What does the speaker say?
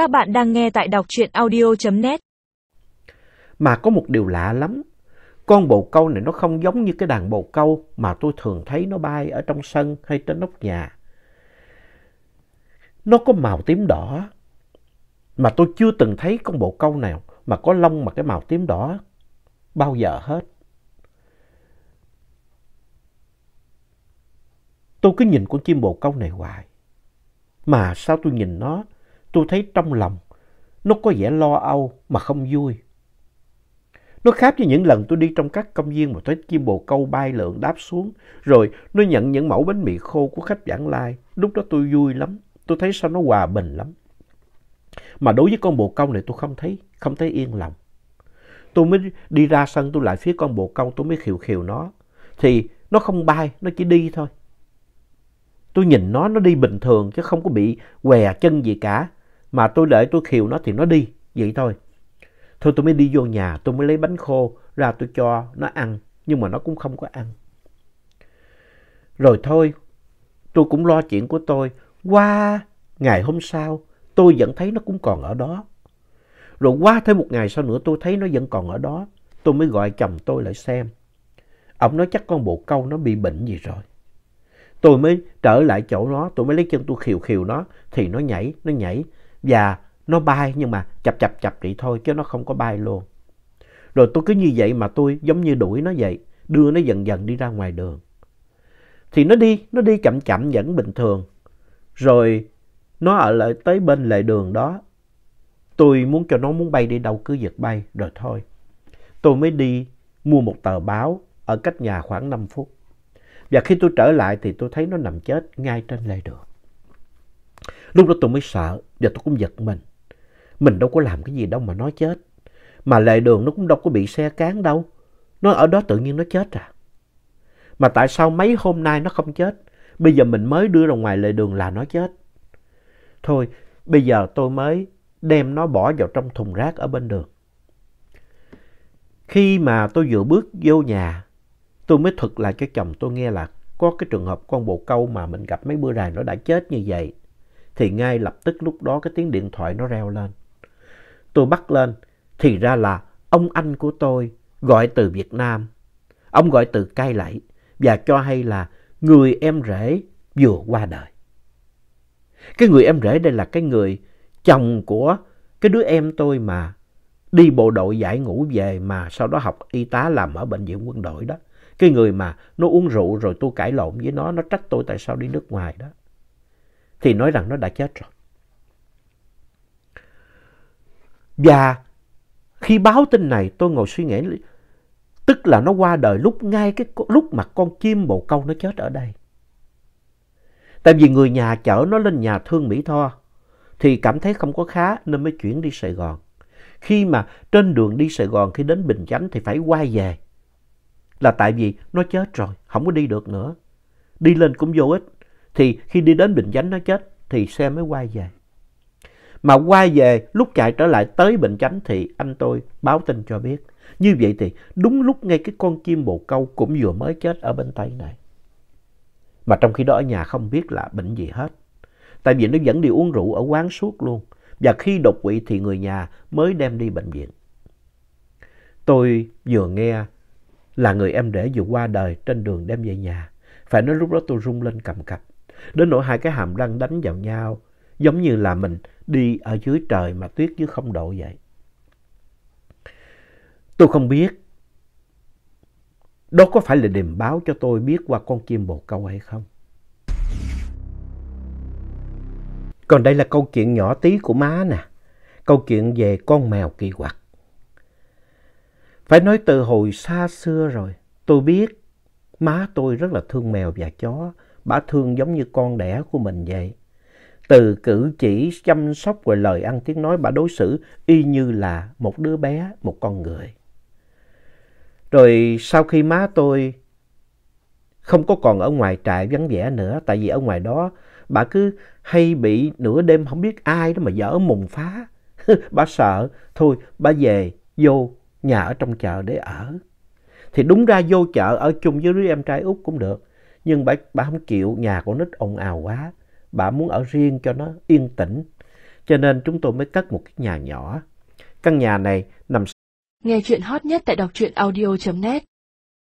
Các bạn đang nghe tại đọc truyện audio.net Mà có một điều lạ lắm. Con bồ câu này nó không giống như cái đàn bồ câu mà tôi thường thấy nó bay ở trong sân hay trên nóc nhà. Nó có màu tím đỏ. Mà tôi chưa từng thấy con bồ câu nào mà có lông mà cái màu tím đỏ bao giờ hết. Tôi cứ nhìn con chim bồ câu này hoài. Mà sao tôi nhìn nó, tôi thấy trong lòng nó có vẻ lo âu mà không vui. Nó khác với những lần tôi đi trong các công viên mà thấy chim bồ câu bay lượn đáp xuống, rồi nó nhận những mẫu bánh mì khô của khách vãng lai. Lúc đó tôi vui lắm, tôi thấy sao nó hòa bình lắm. Mà đối với con bồ câu này tôi không thấy, không thấy yên lòng. Tôi mới đi ra sân tôi lại phía con bồ câu tôi mới khiều khiều nó. Thì nó không bay, nó chỉ đi thôi. Tôi nhìn nó, nó đi bình thường chứ không có bị què chân gì cả. Mà tôi để tôi khiều nó thì nó đi, vậy thôi. Thôi tôi mới đi vô nhà, tôi mới lấy bánh khô ra tôi cho nó ăn. Nhưng mà nó cũng không có ăn. Rồi thôi, tôi cũng lo chuyện của tôi. Qua ngày hôm sau, tôi vẫn thấy nó cũng còn ở đó. Rồi qua thêm một ngày sau nữa tôi thấy nó vẫn còn ở đó. Tôi mới gọi chồng tôi lại xem. Ông nói chắc con bồ câu nó bị bệnh gì rồi. Tôi mới trở lại chỗ nó, tôi mới lấy chân tôi khiều khiều nó, thì nó nhảy, nó nhảy. Và nó bay nhưng mà chập chập chập vậy thôi chứ nó không có bay luôn. Rồi tôi cứ như vậy mà tôi giống như đuổi nó vậy, đưa nó dần dần đi ra ngoài đường. Thì nó đi, nó đi chậm chậm vẫn bình thường. Rồi nó ở lại tới bên lề đường đó. Tôi muốn cho nó muốn bay đi đâu cứ giật bay, rồi thôi. Tôi mới đi mua một tờ báo ở cách nhà khoảng 5 phút. Và khi tôi trở lại thì tôi thấy nó nằm chết ngay trên lề đường. Lúc đó tôi mới sợ và tôi cũng giật mình. Mình đâu có làm cái gì đâu mà nó chết. Mà lề đường nó cũng đâu có bị xe cán đâu. Nó ở đó tự nhiên nó chết à. Mà tại sao mấy hôm nay nó không chết? Bây giờ mình mới đưa ra ngoài lề đường là nó chết. Thôi, bây giờ tôi mới đem nó bỏ vào trong thùng rác ở bên đường. Khi mà tôi vừa bước vô nhà, tôi mới thuật lại cho chồng tôi nghe là có cái trường hợp con bồ câu mà mình gặp mấy bữa rày nó đã chết như vậy. Thì ngay lập tức lúc đó cái tiếng điện thoại nó reo lên. Tôi bắt lên, thì ra là ông anh của tôi gọi từ Việt Nam. Ông gọi từ cai lẫy và cho hay là người em rể vừa qua đời. Cái người em rể đây là cái người chồng của cái đứa em tôi mà đi bộ đội giải ngũ về mà sau đó học y tá làm ở bệnh viện quân đội đó. Cái người mà nó uống rượu rồi tôi cãi lộn với nó, nó trách tôi tại sao đi nước ngoài đó. Thì nói rằng nó đã chết rồi. Và khi báo tin này tôi ngồi suy nghĩ, tức là nó qua đời lúc ngay cái lúc mà con chim bồ câu nó chết ở đây. Tại vì người nhà chở nó lên nhà thương Mỹ Tho thì cảm thấy không có khá nên mới chuyển đi Sài Gòn. Khi mà trên đường đi Sài Gòn khi đến Bình Chánh thì phải quay về. Là tại vì nó chết rồi, không có đi được nữa. Đi lên cũng vô ích. Thì khi đi đến Bình Chánh nó chết, thì xe mới quay về. Mà quay về, lúc chạy trở lại tới Bình Chánh thì anh tôi báo tin cho biết. Như vậy thì đúng lúc ngay cái con chim bồ câu cũng vừa mới chết ở bên Tây này. Mà trong khi đó ở nhà không biết là bệnh gì hết. Tại vì nó vẫn đi uống rượu ở quán suốt luôn. Và khi đột quỵ thì người nhà mới đem đi bệnh viện. Tôi vừa nghe là người em rể vừa qua đời trên đường đem về nhà. Phải nói lúc đó tôi rung lên cầm cập. Đến nỗi hai cái hàm răng đánh vào nhau. Giống như là mình đi ở dưới trời mà tuyết dưới không độ vậy. Tôi không biết đó có phải là điềm báo cho tôi biết qua con chim bồ câu hay không? Còn đây là câu chuyện nhỏ tí của má nè. Câu chuyện về con mèo kỳ quặc. Phải nói từ hồi xa xưa rồi, tôi biết má tôi rất là thương mèo và chó. Bà thương giống như con đẻ của mình vậy. Từ cử chỉ, chăm sóc và lời ăn tiếng nói bà đối xử y như là một đứa bé, một con người. Rồi sau khi má tôi không có còn ở ngoài trại vắng vẻ nữa, tại vì ở ngoài đó bà cứ hay bị nửa đêm không biết ai đó mà dở mùng phá. bà sợ, thôi bà về vô nhà ở trong chợ để ở. Thì đúng ra vô chợ ở chung với đứa em trai út cũng được. Nhưng bà, bà không chịu nhà của nít ồn ào quá. Bà muốn ở riêng cho nó yên tĩnh. cho nên chúng tôi mới cất một cái nhà nhỏ. Căn nhà này nằm Nghe chuyện hot nhất tại đọc truyện audio.net